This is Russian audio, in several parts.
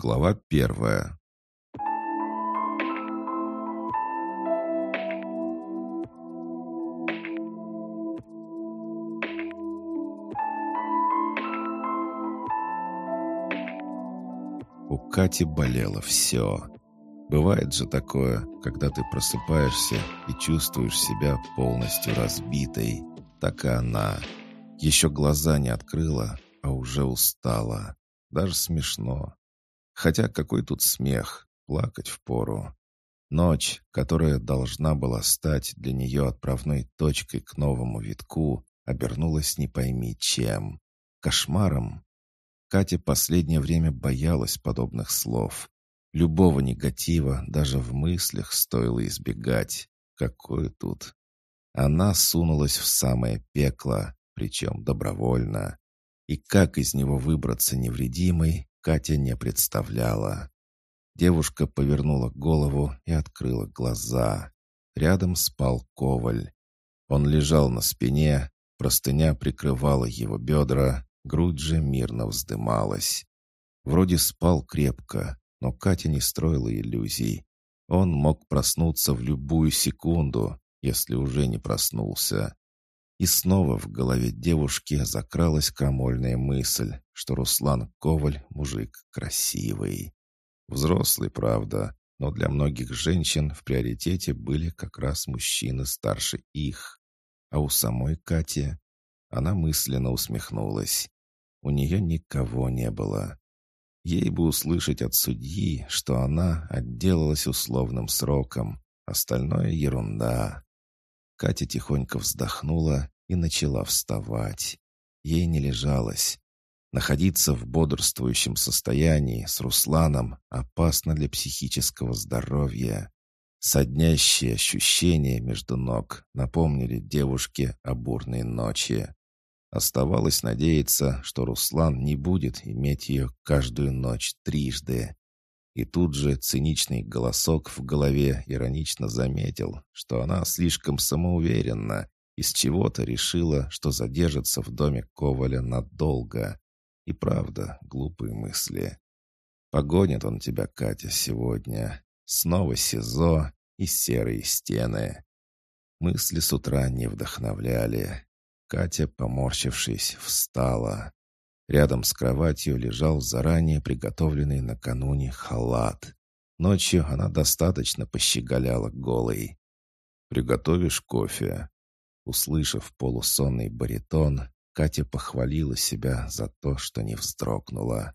Глава первая. У Кати болело все. Бывает же такое, когда ты просыпаешься и чувствуешь себя полностью разбитой. Так и она. Еще глаза не открыла, а уже устала. Даже смешно. Хотя какой тут смех, плакать впору. Ночь, которая должна была стать для нее отправной точкой к новому витку, обернулась не пойми чем. Кошмаром. Катя последнее время боялась подобных слов. Любого негатива даже в мыслях стоило избегать. Какое тут? Она сунулась в самое пекло, причем добровольно. И как из него выбраться невредимой, Катя не представляла. Девушка повернула голову и открыла глаза. Рядом спал Коваль. Он лежал на спине, простыня прикрывала его бедра, грудь же мирно вздымалась. Вроде спал крепко, но Катя не строила иллюзий. Он мог проснуться в любую секунду, если уже не проснулся. И снова в голове девушки закралась крамольная мысль, что Руслан Коваль мужик красивый. Взрослый, правда, но для многих женщин в приоритете были как раз мужчины старше их. А у самой Кати она мысленно усмехнулась. У нее никого не было. Ей бы услышать от судьи, что она отделалась условным сроком. Остальное ерунда. Катя тихонько вздохнула и начала вставать. Ей не лежалось. Находиться в бодрствующем состоянии с Русланом опасно для психического здоровья. Соднящие ощущения между ног напомнили девушке о бурной ночи. Оставалось надеяться, что Руслан не будет иметь ее каждую ночь трижды. И тут же циничный голосок в голове иронично заметил, что она слишком самоуверенна, из чего-то решила, что задержится в доме Коваля надолго. И правда, глупые мысли. Погонит он тебя, Катя, сегодня. Снова СИЗО и серые стены. Мысли с утра не вдохновляли. Катя, поморщившись, встала. Рядом с кроватью лежал заранее приготовленный накануне халат. Ночью она достаточно пощеголяла голой. «Приготовишь кофе?» Услышав полусонный баритон, Катя похвалила себя за то, что не вздрогнула.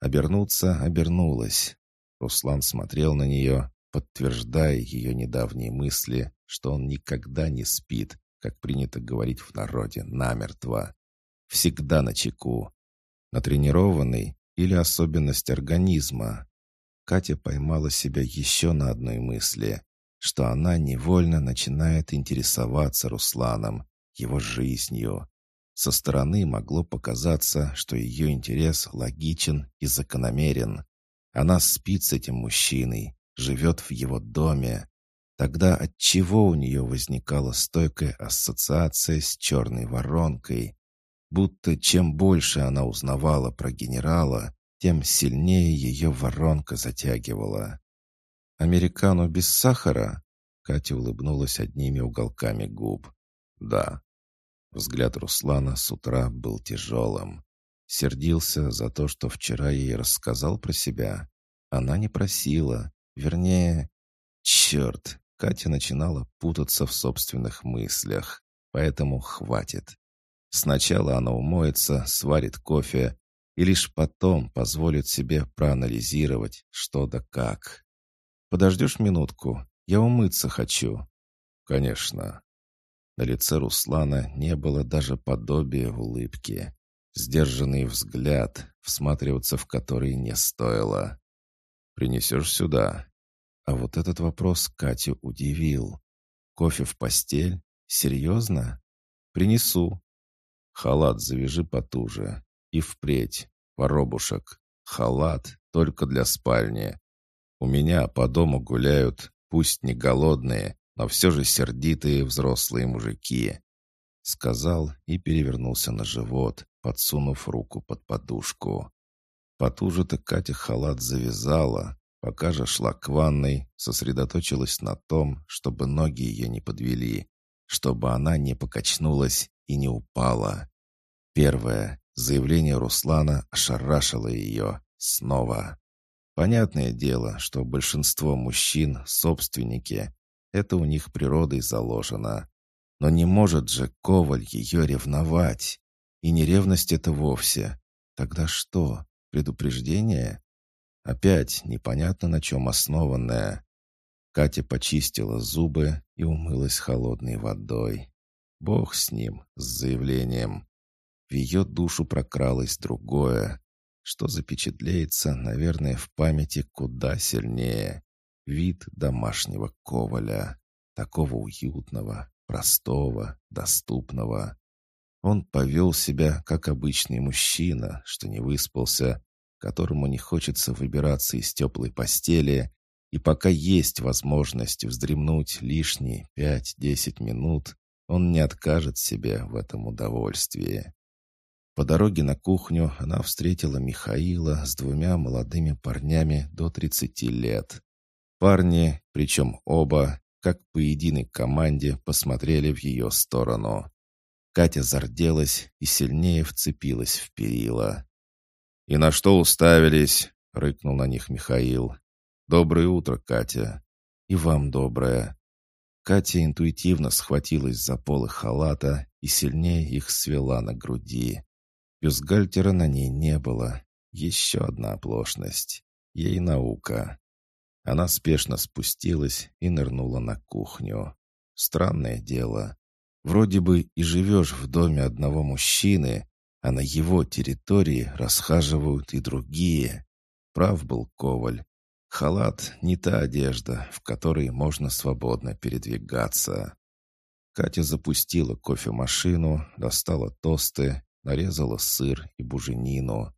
Обернуться обернулась. Руслан смотрел на нее, подтверждая ее недавние мысли, что он никогда не спит, как принято говорить в народе, намертво. Всегда на чеку, Натренированный или особенность организма? Катя поймала себя еще на одной мысли, что она невольно начинает интересоваться Русланом, его жизнью. Со стороны могло показаться, что ее интерес логичен и закономерен. Она спит с этим мужчиной, живет в его доме. Тогда от чего у нее возникала стойкая ассоциация с черной воронкой? Будто чем больше она узнавала про генерала, тем сильнее ее воронка затягивала. «Американу без сахара?» Катя улыбнулась одними уголками губ. «Да». Взгляд Руслана с утра был тяжелым. Сердился за то, что вчера ей рассказал про себя. Она не просила. Вернее... Черт! Катя начинала путаться в собственных мыслях. Поэтому хватит. Сначала она умоется, сварит кофе и лишь потом позволит себе проанализировать, что да как. «Подождешь минутку? Я умыться хочу». «Конечно». На лице Руслана не было даже подобия улыбки. Сдержанный взгляд, всматриваться в который не стоило. «Принесешь сюда?» А вот этот вопрос Катю удивил. «Кофе в постель? Серьезно?» «Принесу», Халат завяжи потуже. И впредь, воробушек, халат только для спальни. У меня по дому гуляют, пусть не голодные, но все же сердитые взрослые мужики. Сказал и перевернулся на живот, подсунув руку под подушку. Потуже-то Катя халат завязала, пока же шла к ванной, сосредоточилась на том, чтобы ноги ее не подвели, чтобы она не покачнулась и не упала. Первое. Заявление Руслана ошарашило ее. Снова. Понятное дело, что большинство мужчин — собственники. Это у них природой заложено. Но не может же Коваль ее ревновать. И не ревность это вовсе. Тогда что? Предупреждение? Опять непонятно на чем основанное. Катя почистила зубы и умылась холодной водой. Бог с ним, с заявлением. В ее душу прокралось другое, что запечатлеется, наверное, в памяти куда сильнее. Вид домашнего коваля, такого уютного, простого, доступного. Он повел себя, как обычный мужчина, что не выспался, которому не хочется выбираться из теплой постели, и пока есть возможность вздремнуть лишние пять-десять минут, он не откажет себе в этом удовольствии. По дороге на кухню она встретила Михаила с двумя молодыми парнями до 30 лет. Парни, причем оба, как по единой команде, посмотрели в ее сторону. Катя зарделась и сильнее вцепилась в перила. «И на что уставились?» — рыкнул на них Михаил. «Доброе утро, Катя». «И вам доброе». Катя интуитивно схватилась за полы халата и сильнее их свела на груди. Бюстгальтера на ней не было. Еще одна оплошность. Ей наука. Она спешно спустилась и нырнула на кухню. Странное дело. Вроде бы и живешь в доме одного мужчины, а на его территории расхаживают и другие. Прав был Коваль. Халат — не та одежда, в которой можно свободно передвигаться. Катя запустила кофемашину, достала тосты нарезала сыр и буженину.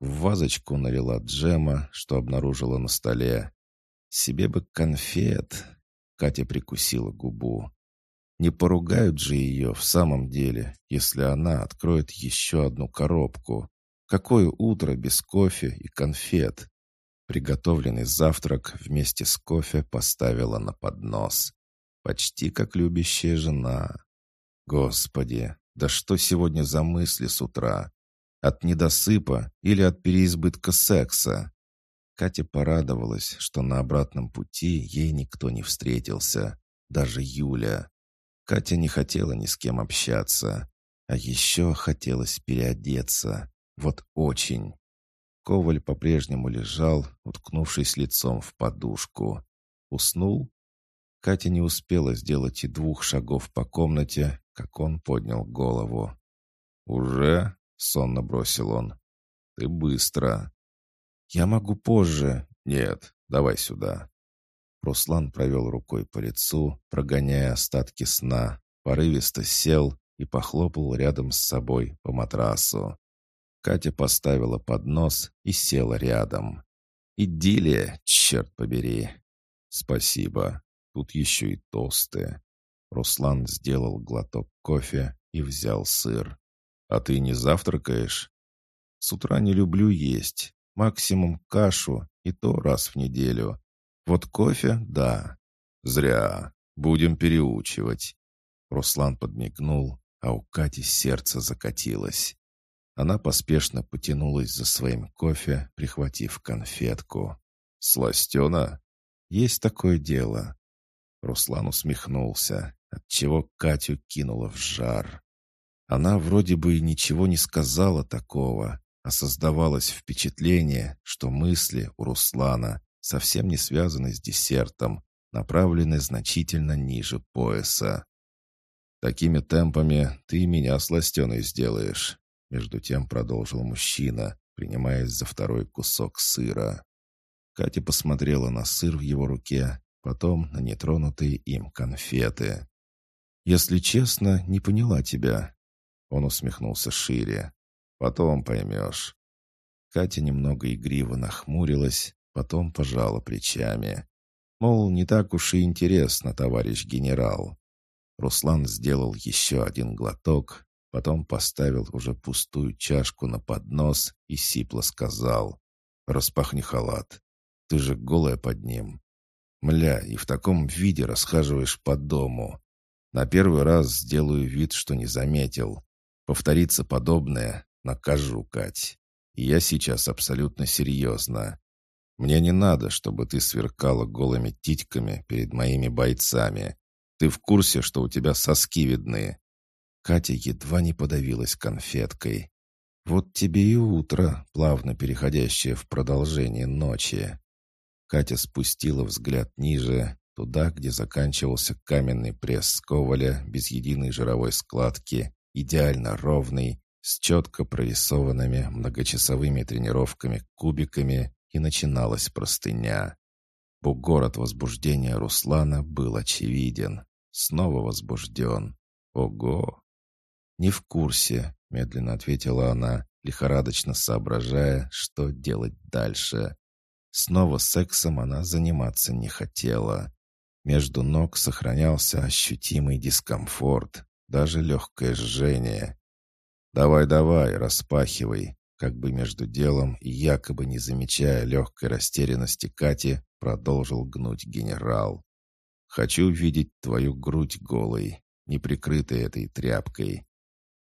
В вазочку налила джема, что обнаружила на столе. Себе бы конфет. Катя прикусила губу. Не поругают же ее в самом деле, если она откроет еще одну коробку. Какое утро без кофе и конфет? Приготовленный завтрак вместе с кофе поставила на поднос. Почти как любящая жена. Господи, да что сегодня за мысли с утра? От недосыпа или от переизбытка секса? Катя порадовалась, что на обратном пути ей никто не встретился, даже Юля. Катя не хотела ни с кем общаться, а еще хотелось переодеться. Вот очень. Коваль по-прежнему лежал, уткнувшись лицом в подушку. Уснул? Катя не успела сделать и двух шагов по комнате, как он поднял голову. «Уже?» — сонно бросил он. «Ты быстро». «Я могу позже». «Нет, давай сюда». Руслан провел рукой по лицу, прогоняя остатки сна, порывисто сел и похлопал рядом с собой по матрасу. Катя поставила поднос и села рядом. «Идиллия, черт побери!» «Спасибо. Тут еще и тосты». Руслан сделал глоток кофе и взял сыр. «А ты не завтракаешь?» «С утра не люблю есть. Максимум кашу, и то раз в неделю. Вот кофе — да». «Зря. Будем переучивать». Руслан подмигнул, а у Кати сердце закатилось. Она поспешно потянулась за своим кофе, прихватив конфетку. «Сластена?» «Есть такое дело». Руслан усмехнулся отчего Катю кинуло в жар. Она вроде бы ничего не сказала такого, а создавалось впечатление, что мысли у Руслана совсем не связаны с десертом, направлены значительно ниже пояса. «Такими темпами ты меня сластеной сделаешь», — между тем продолжил мужчина, принимаясь за второй кусок сыра. Катя посмотрела на сыр в его руке, потом на нетронутые им конфеты. «Если честно, не поняла тебя». Он усмехнулся шире. «Потом поймешь». Катя немного игриво нахмурилась, потом пожала плечами. Мол, не так уж и интересно, товарищ генерал. Руслан сделал еще один глоток, потом поставил уже пустую чашку на поднос и сипло сказал. распахни халат. Ты же голая под ним. Мля, и в таком виде расхаживаешь по дому. На первый раз сделаю вид, что не заметил. Повторится подобное, накажу, Кать. Я сейчас абсолютно серьезно. Мне не надо, чтобы ты сверкала голыми титьками перед моими бойцами. Ты в курсе, что у тебя соски видны?» Катя едва не подавилась конфеткой. «Вот тебе и утро, плавно переходящее в продолжение ночи». Катя спустила взгляд ниже, туда, где заканчивался каменный пресс Коваля без единой жировой складки, идеально ровный, с четко прорисованными многочасовыми тренировками кубиками, и начиналась простыня. Бугор от возбуждения Руслана был очевиден. Снова возбужден. Ого! «Не в курсе», — медленно ответила она, лихорадочно соображая, что делать дальше. Снова сексом она заниматься не хотела. Между ног сохранялся ощутимый дискомфорт, даже легкое жжение. «Давай-давай, распахивай», как бы между делом и якобы не замечая легкой растерянности Кати, продолжил гнуть генерал. «Хочу видеть твою грудь голой, не прикрытой этой тряпкой.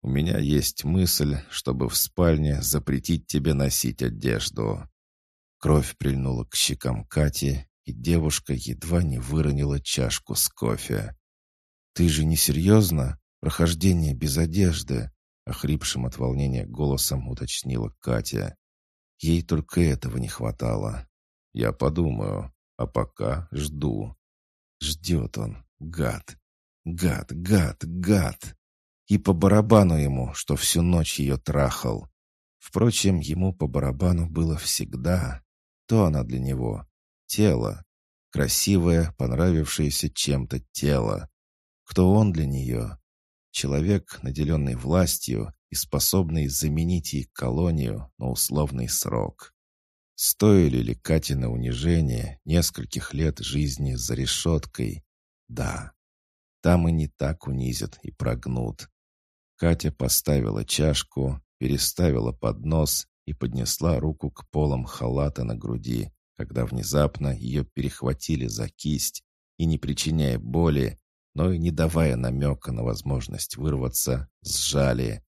У меня есть мысль, чтобы в спальне запретить тебе носить одежду». Кровь прильнула к щекам Кати, и девушка едва не выронила чашку с кофе. «Ты же не серьезно? Прохождение без одежды?» Охрипшим от волнения голосом уточнила Катя. Ей только этого не хватало. «Я подумаю, а пока жду». Ждет он, гад, гад, гад, гад. И по барабану ему, что всю ночь ее трахал. Впрочем, ему по барабану было всегда. То она для него. Тело. Красивое, понравившееся чем-то тело. Кто он для нее? Человек, наделенный властью и способный заменить ей колонию на условный срок. Стоили ли Катина унижение нескольких лет жизни за решеткой? Да. Там и не так унизят и прогнут. Катя поставила чашку, переставила поднос и поднесла руку к полам халата на груди, когда внезапно ее перехватили за кисть и, не причиняя боли, но и не давая намека на возможность вырваться, сжали.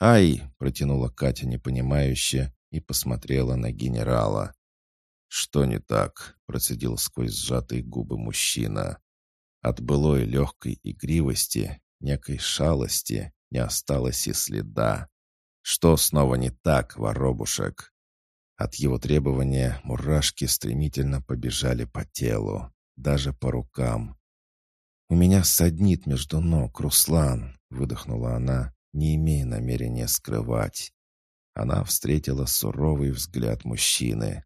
«Ай!» — протянула Катя непонимающе и посмотрела на генерала. «Что не так?» — процедил сквозь сжатые губы мужчина. От былой легкой игривости, некой шалости, не осталось и следа. Что снова не так, воробушек? От его требования мурашки стремительно побежали по телу, даже по рукам. «У меня саднит между ног, Руслан», — выдохнула она, не имея намерения скрывать. Она встретила суровый взгляд мужчины.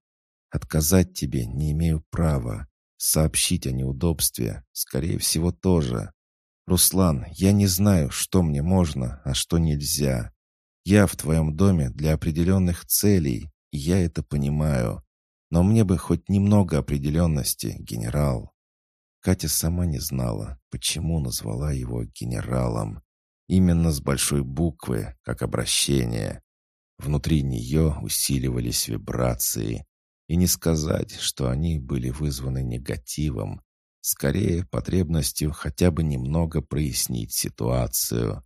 «Отказать тебе не имею права. Сообщить о неудобстве, скорее всего, тоже. «Руслан, я не знаю, что мне можно, а что нельзя. Я в твоем доме для определенных целей, и я это понимаю. Но мне бы хоть немного определенности, генерал». Катя сама не знала, почему назвала его генералом. Именно с большой буквы, как обращение. Внутри нее усиливались вибрации. И не сказать, что они были вызваны негативом, Скорее, потребностью хотя бы немного прояснить ситуацию.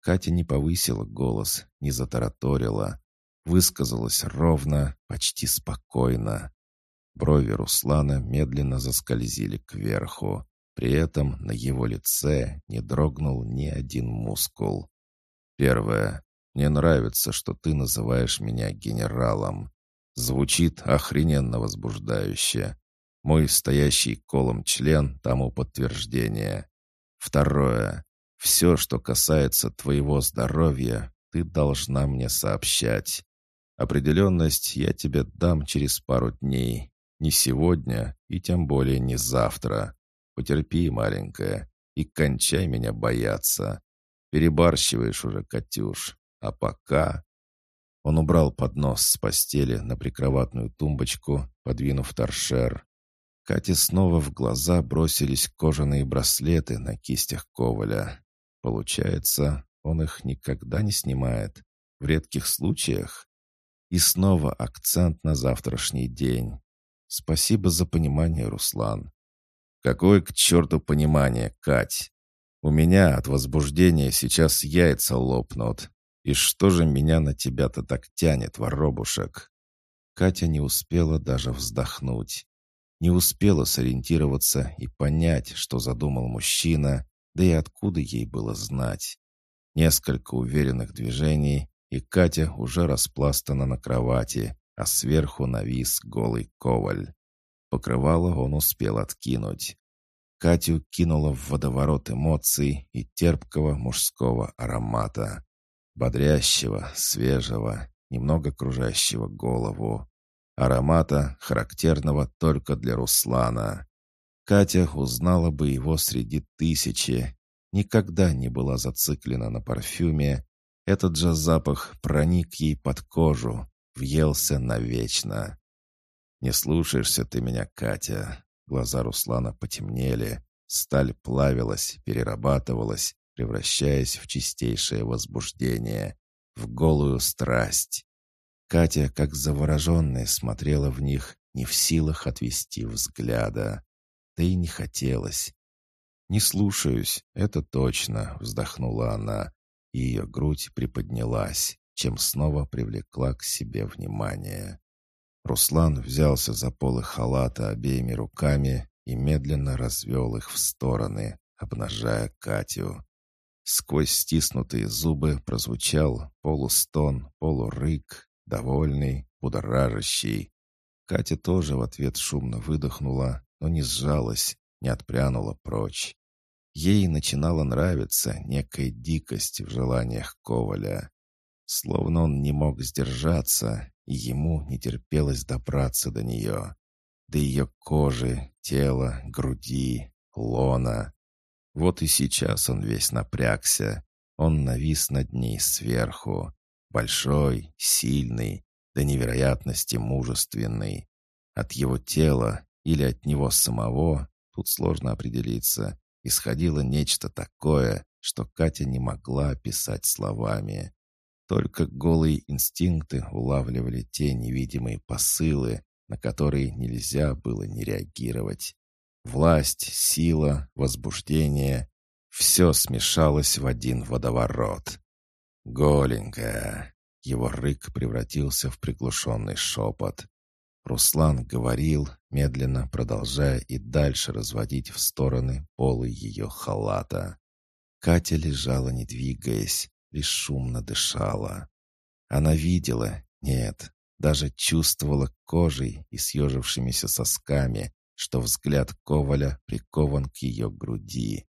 Катя не повысила голос, не затараторила. Высказалась ровно, почти спокойно. Брови Руслана медленно заскользили кверху. При этом на его лице не дрогнул ни один мускул. «Первое. Мне нравится, что ты называешь меня генералом. Звучит охрененно возбуждающе. Мой стоящий колом член тому подтверждение. Второе. Все, что касается твоего здоровья, ты должна мне сообщать. Определенность я тебе дам через пару дней. Не сегодня и тем более не завтра. Потерпи, маленькая, и кончай меня бояться. Перебарщиваешь уже, Катюш. А пока...» Он убрал поднос с постели на прикроватную тумбочку, подвинув торшер. Кате снова в глаза бросились кожаные браслеты на кистях Коваля. Получается, он их никогда не снимает. В редких случаях. И снова акцент на завтрашний день. Спасибо за понимание, Руслан. Какое к черту понимание, Кать? У меня от возбуждения сейчас яйца лопнут. И что же меня на тебя-то так тянет, воробушек? Катя не успела даже вздохнуть. Не успела сориентироваться и понять, что задумал мужчина, да и откуда ей было знать. Несколько уверенных движений, и Катя уже распластана на кровати, а сверху навис голый коваль. Покрывало он успел откинуть. Катю кинуло в водоворот эмоций и терпкого мужского аромата. Бодрящего, свежего, немного кружащего голову. Аромата, характерного только для Руслана. Катя узнала бы его среди тысячи. Никогда не была зациклена на парфюме. Этот же запах проник ей под кожу, въелся навечно. «Не слушаешься ты меня, Катя». Глаза Руслана потемнели, сталь плавилась, перерабатывалась, превращаясь в чистейшее возбуждение, в голую страсть. Катя, как завороженная, смотрела в них, не в силах отвести взгляда. Да и не хотелось. «Не слушаюсь, это точно», — вздохнула она, и ее грудь приподнялась, чем снова привлекла к себе внимание. Руслан взялся за полы халата обеими руками и медленно развел их в стороны, обнажая Катю. Сквозь стиснутые зубы прозвучал полустон, полурык, довольный, будоражащий. Катя тоже в ответ шумно выдохнула, но не сжалась, не отпрянула прочь. Ей начинала нравиться некая дикость в желаниях Коваля. Словно он не мог сдержаться, и ему не терпелось добраться до нее. До ее кожи, тела, груди, лона. Вот и сейчас он весь напрягся. Он навис над ней сверху. Большой, сильный, до невероятности мужественный. От его тела или от него самого, тут сложно определиться, исходило нечто такое, что Катя не могла описать словами. Только голые инстинкты улавливали те невидимые посылы, на которые нельзя было не реагировать. Власть, сила, возбуждение — все смешалось в один водоворот. «Голенькая!» Его рык превратился в приглушенный шепот. Руслан говорил, медленно продолжая и дальше разводить в стороны полы ее халата. Катя лежала, не двигаясь, лишь шумно дышала. Она видела, нет, даже чувствовала кожей и съежившимися сосками, что взгляд Коваля прикован к ее груди.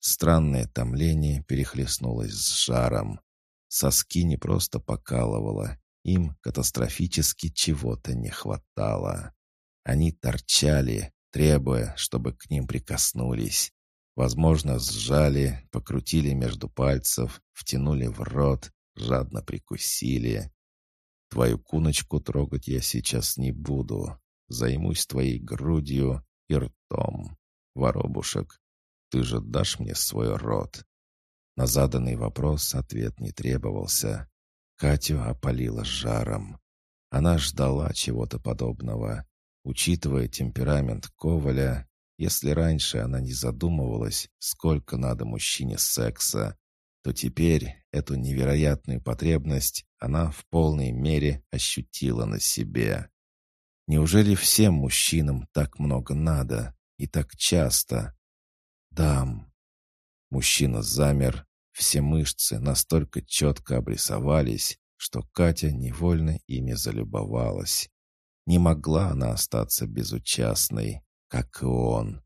Странное томление перехлестнулось с жаром. Соски не просто покалывало, им катастрофически чего-то не хватало. Они торчали, требуя, чтобы к ним прикоснулись. Возможно, сжали, покрутили между пальцев, втянули в рот, жадно прикусили. Твою куночку трогать я сейчас не буду. Займусь твоей грудью и ртом. Воробушек, ты же дашь мне свой рот?» На заданный вопрос ответ не требовался. Катю опалило жаром. Она ждала чего-то подобного. Учитывая темперамент Коваля, если раньше она не задумывалась, сколько надо мужчине секса, то теперь эту невероятную потребность она в полной мере ощутила на себе. Неужели всем мужчинам так много надо и так часто? Дам. Мужчина замер, все мышцы настолько четко обрисовались, что Катя невольно ими залюбовалась. Не могла она остаться безучастной, как и он.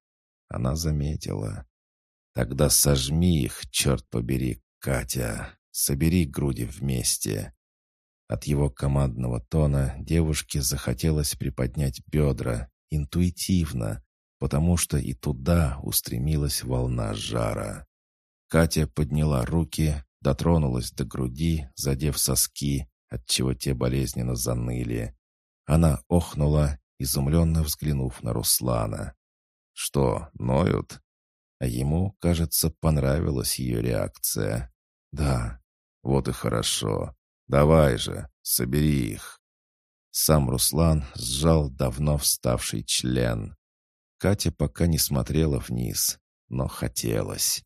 Она заметила. «Тогда сожми их, черт побери, Катя. Собери груди вместе». От его командного тона девушке захотелось приподнять бедра, интуитивно, потому что и туда устремилась волна жара. Катя подняла руки, дотронулась до груди, задев соски, отчего те болезненно заныли. Она охнула, изумленно взглянув на Руслана. «Что, ноют?» А ему, кажется, понравилась ее реакция. «Да, вот и хорошо. Давай же, собери их». Сам Руслан сжал давно вставший член. Катя пока не смотрела вниз, но хотелось.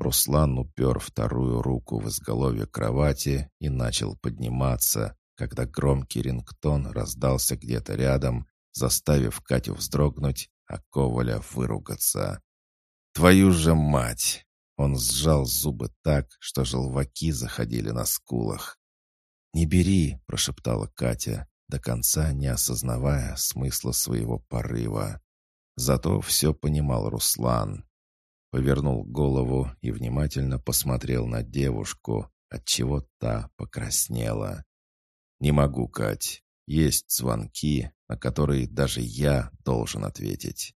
Руслан упер вторую руку в изголовье кровати и начал подниматься, когда громкий рингтон раздался где-то рядом, заставив Катю вздрогнуть, а Коваля выругаться. «Твою же мать!» Он сжал зубы так, что желваки заходили на скулах. «Не бери!» — прошептала Катя, до конца не осознавая смысла своего порыва. Зато все понимал Руслан. Повернул голову и внимательно посмотрел на девушку, отчего та покраснела. «Не могу, Кать. Есть звонки, на которые даже я должен ответить.